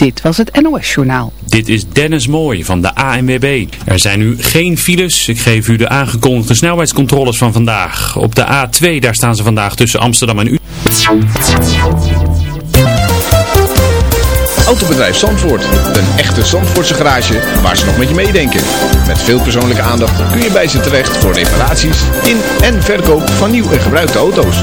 Dit was het NOS Journaal. Dit is Dennis Mooij van de ANWB. Er zijn nu geen files. Ik geef u de aangekondigde snelheidscontroles van vandaag. Op de A2, daar staan ze vandaag tussen Amsterdam en Utrecht. Autobedrijf Zandvoort. Een echte Zandvoortse garage waar ze nog met je meedenken. Met veel persoonlijke aandacht kun je bij ze terecht voor reparaties in en verkoop van nieuw en gebruikte auto's.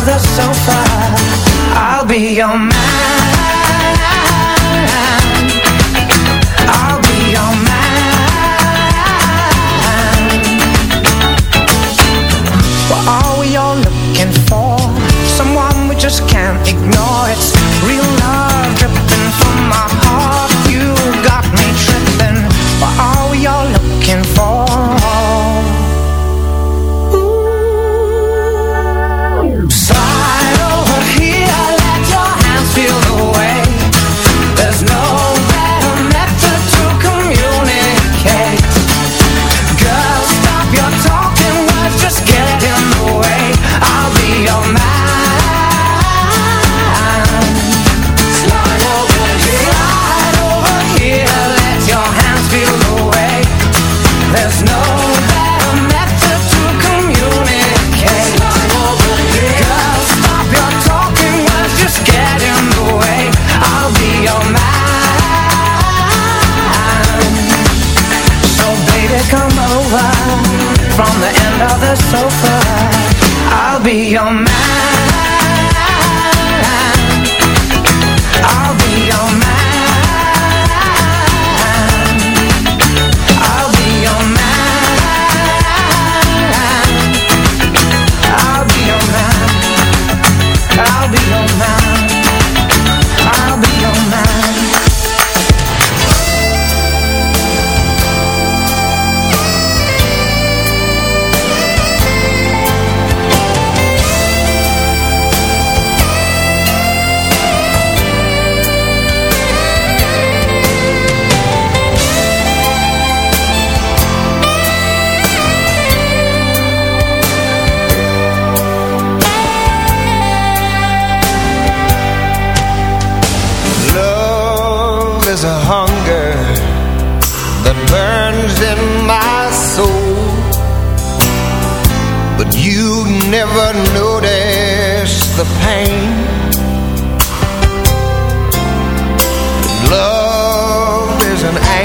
love us I'll be your man. I'll be your man. What are we all looking for? Someone we just can't ignore. an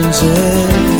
之间。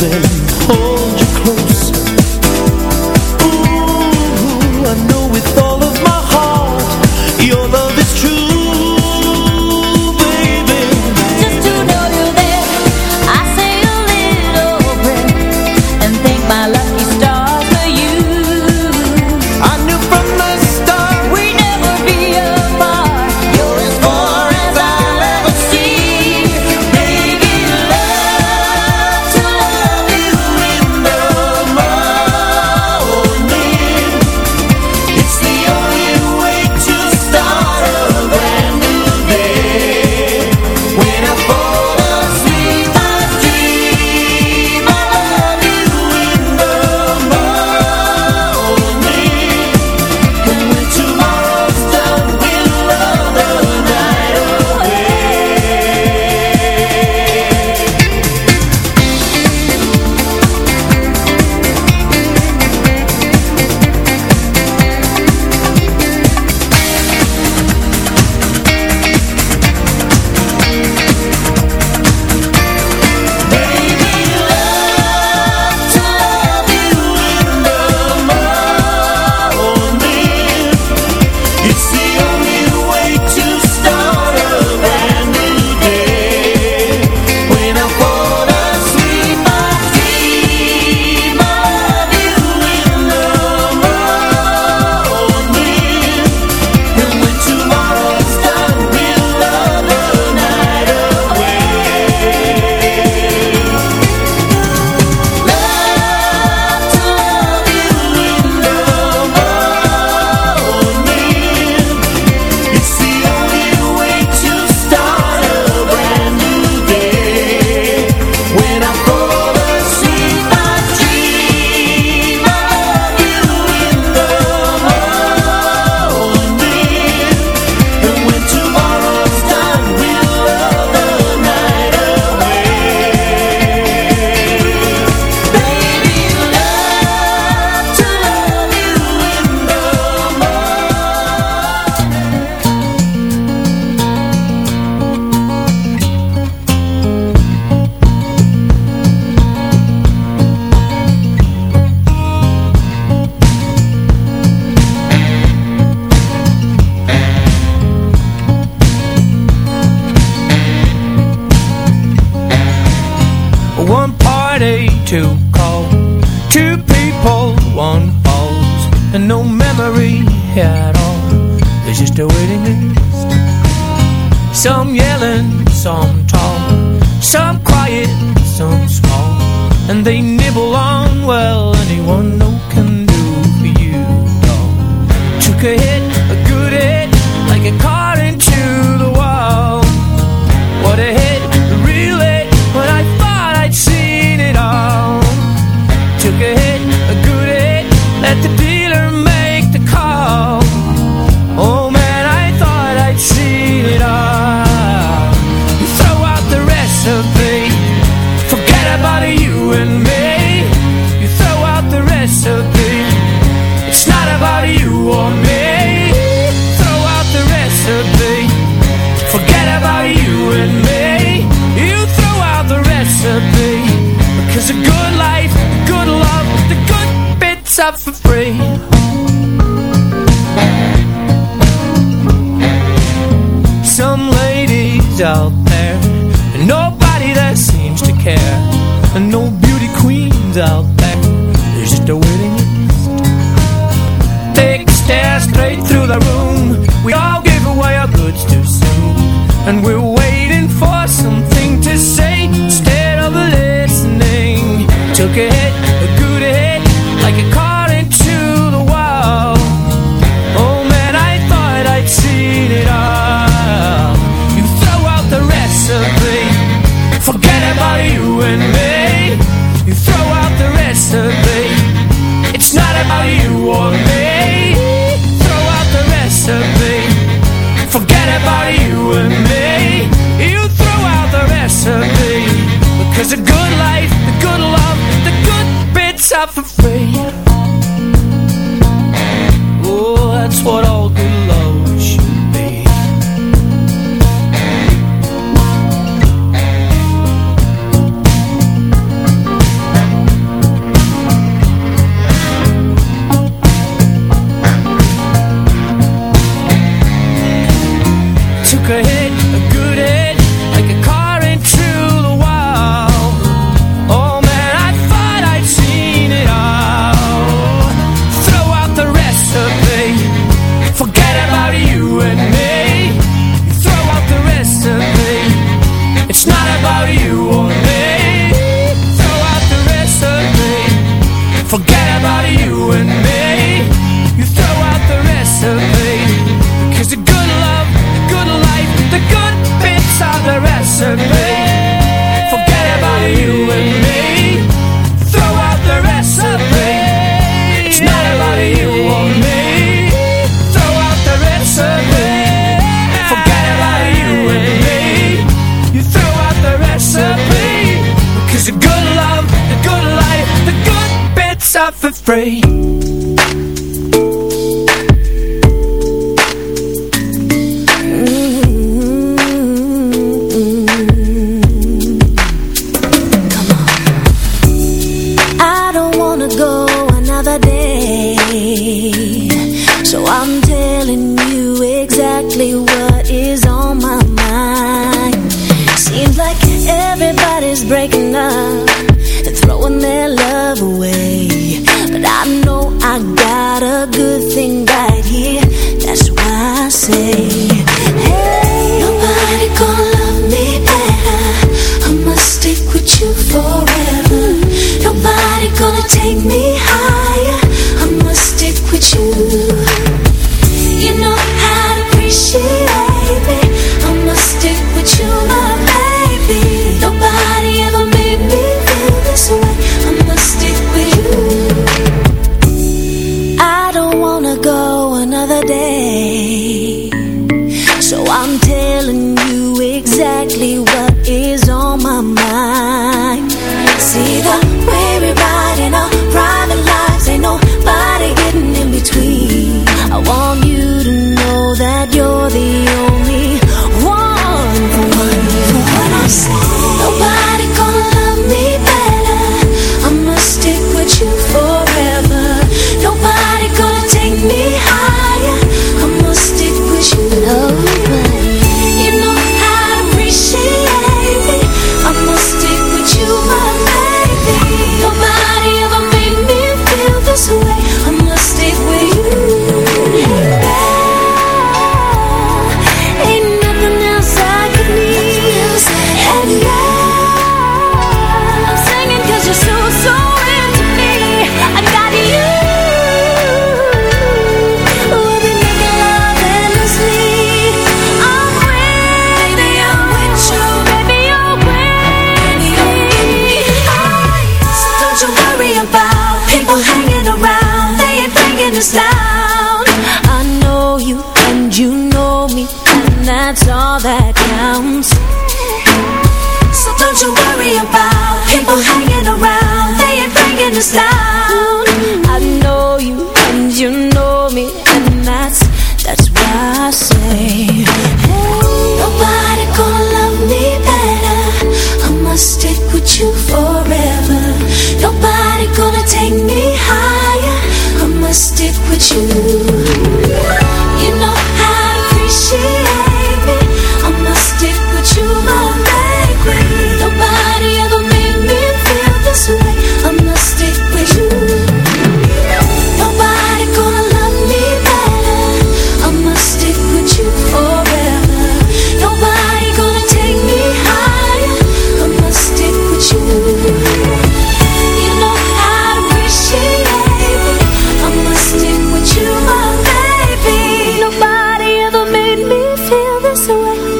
losing up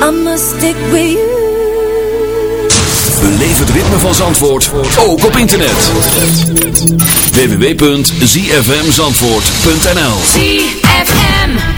We stick with. Beleef het ritme van Zandvoort, ook op internet. www.zfmzandvoort.nl ZFM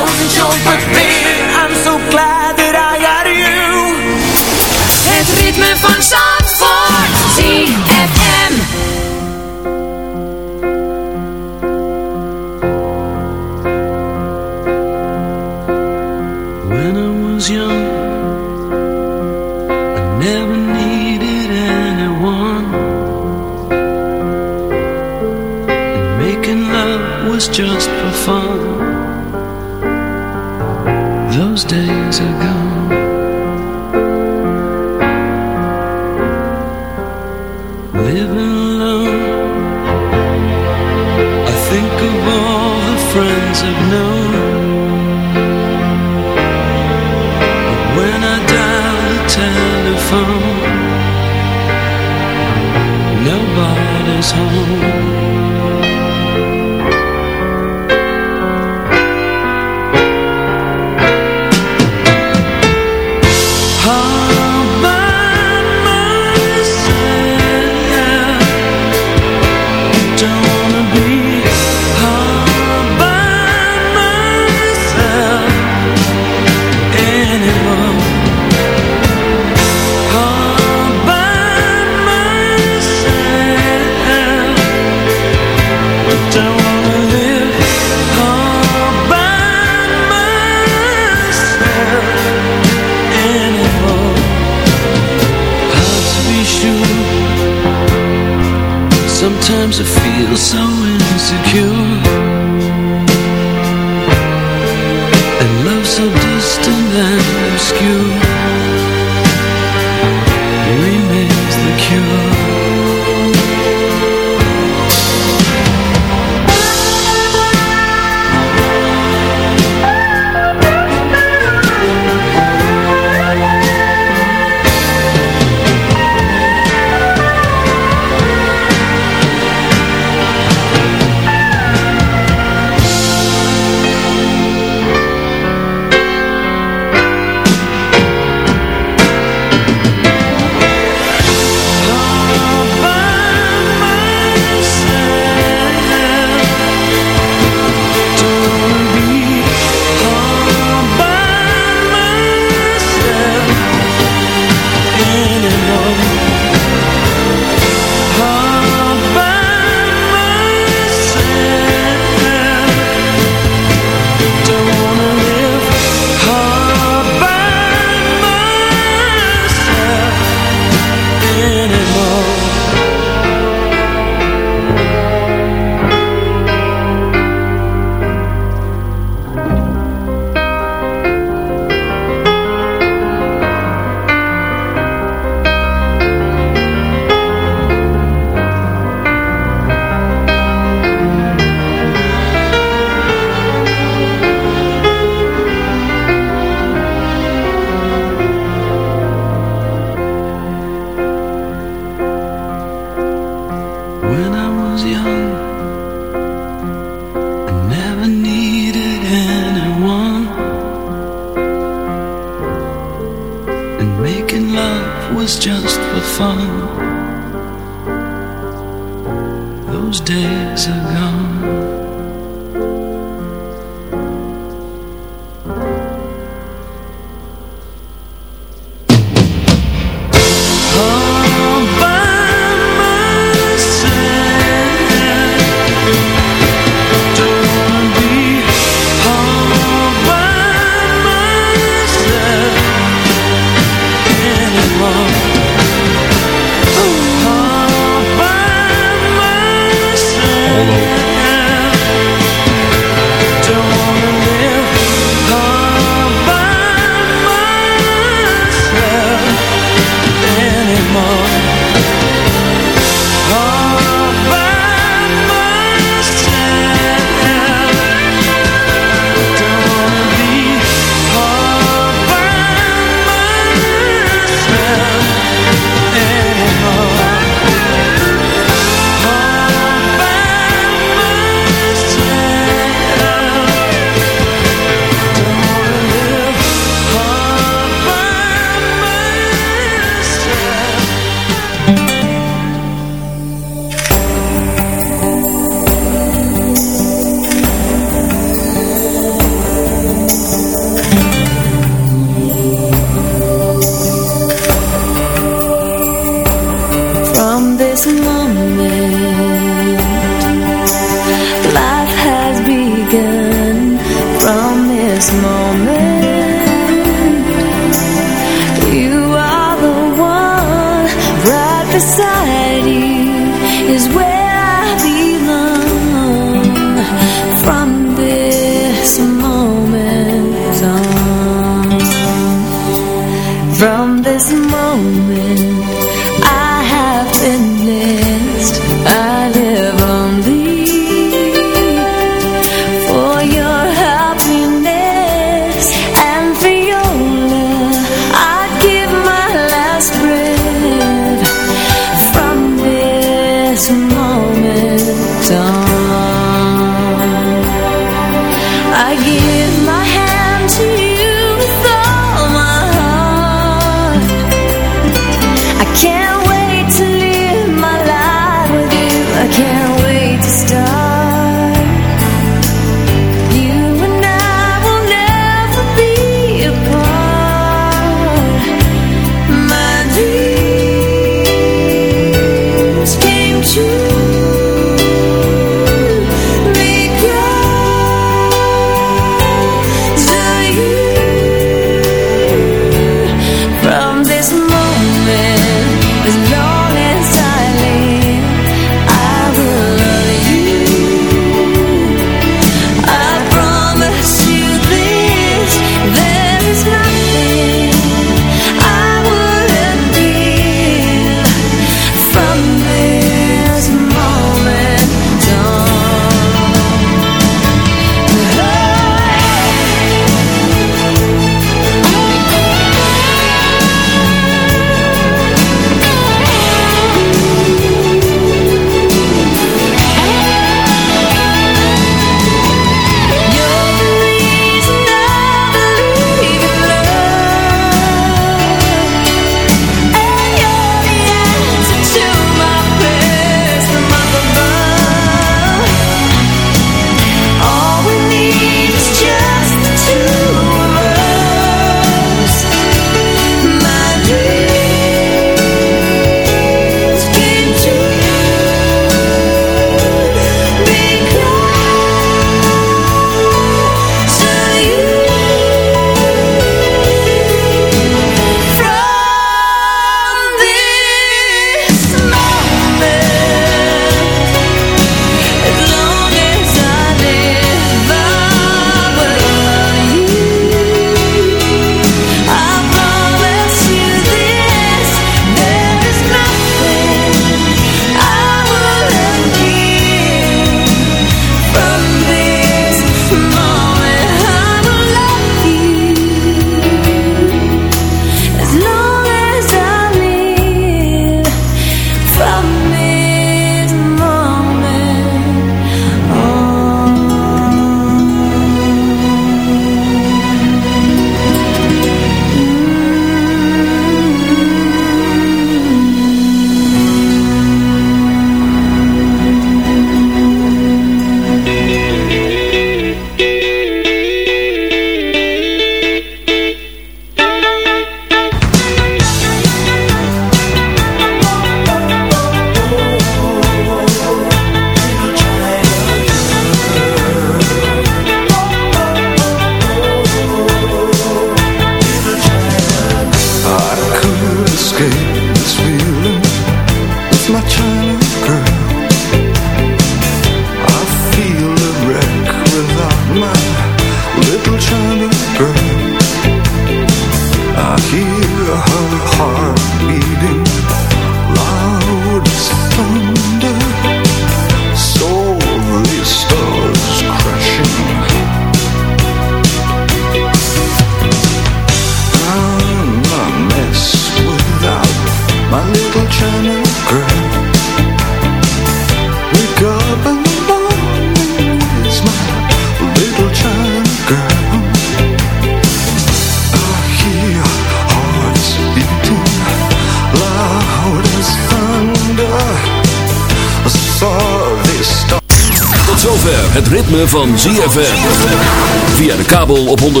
104.5.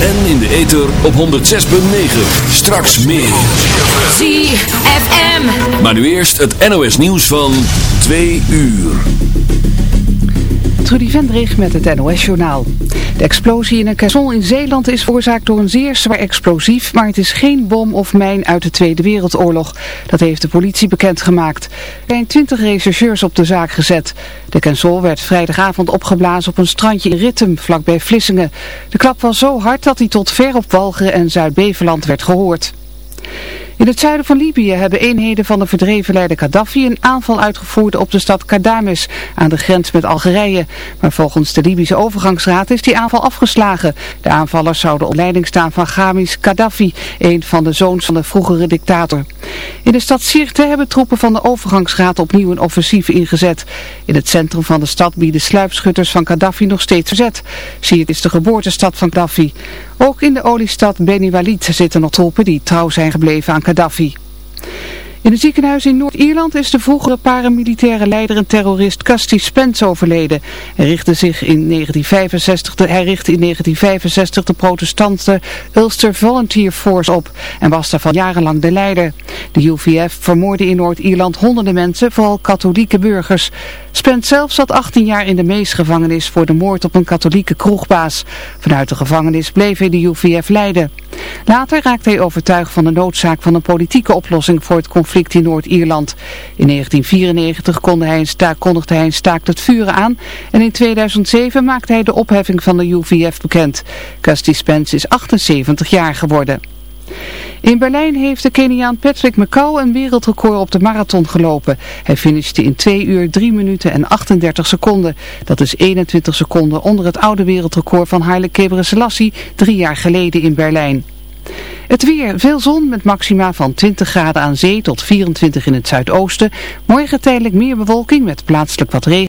En in de ether op 106.9. Straks meer. ZFM. Maar nu eerst het NOS nieuws van 2 uur. Trudy Vendrig met het NOS-journaal. De explosie in een kazon in Zeeland is veroorzaakt door een zeer zwaar explosief, maar het is geen bom of mijn uit de Tweede Wereldoorlog. Dat heeft de politie bekendgemaakt. Er zijn twintig rechercheurs op de zaak gezet. De kazon werd vrijdagavond opgeblazen op een strandje in Rittem, vlakbij Vlissingen. De klap was zo hard dat hij tot ver op Walcheren en Zuid-Beveland werd gehoord. In het zuiden van Libië hebben eenheden van de verdreven leider Gaddafi een aanval uitgevoerd op de stad Kadames aan de grens met Algerije. Maar volgens de Libische overgangsraad is die aanval afgeslagen. De aanvallers zouden onder leiding staan van Gamis Gaddafi, een van de zoons van de vroegere dictator. In de stad Sirte hebben troepen van de overgangsraad opnieuw een offensief ingezet. In het centrum van de stad bieden sluipschutters van Gaddafi nog steeds verzet. Sirte is de geboortestad van Gaddafi. Ook in de oliestad Beni Walid zitten nog troepen die trouw zijn gebleven aan Gaddafi. In het ziekenhuis in Noord-Ierland is de vroegere paramilitaire leider en terrorist Casti Spence overleden. Hij richtte, zich in 1965 de, hij in 1965 de protestante Ulster Volunteer Force op en was daarvan jarenlang de leider. De UVF vermoordde in Noord-Ierland honderden mensen, vooral katholieke burgers. Spence zelf zat 18 jaar in de meesgevangenis voor de moord op een katholieke kroegbaas. Vanuit de gevangenis bleef hij de UVF leiden. Later raakte hij overtuigd van de noodzaak van een politieke oplossing voor het conflict in Noord-Ierland. In 1994 kondigde hij, een staak, kondigde hij een staakt het vuren aan en in 2007 maakte hij de opheffing van de UVF bekend. Casti Spence is 78 jaar geworden. In Berlijn heeft de Keniaan Patrick McCall een wereldrecord op de marathon gelopen. Hij finishte in 2 uur 3 minuten en 38 seconden. Dat is 21 seconden onder het oude wereldrecord van Haile Gebrselassie drie jaar geleden in Berlijn. Het weer, veel zon met maxima van 20 graden aan zee tot 24 in het zuidoosten. Morgen tijdelijk meer bewolking met plaatselijk wat regen.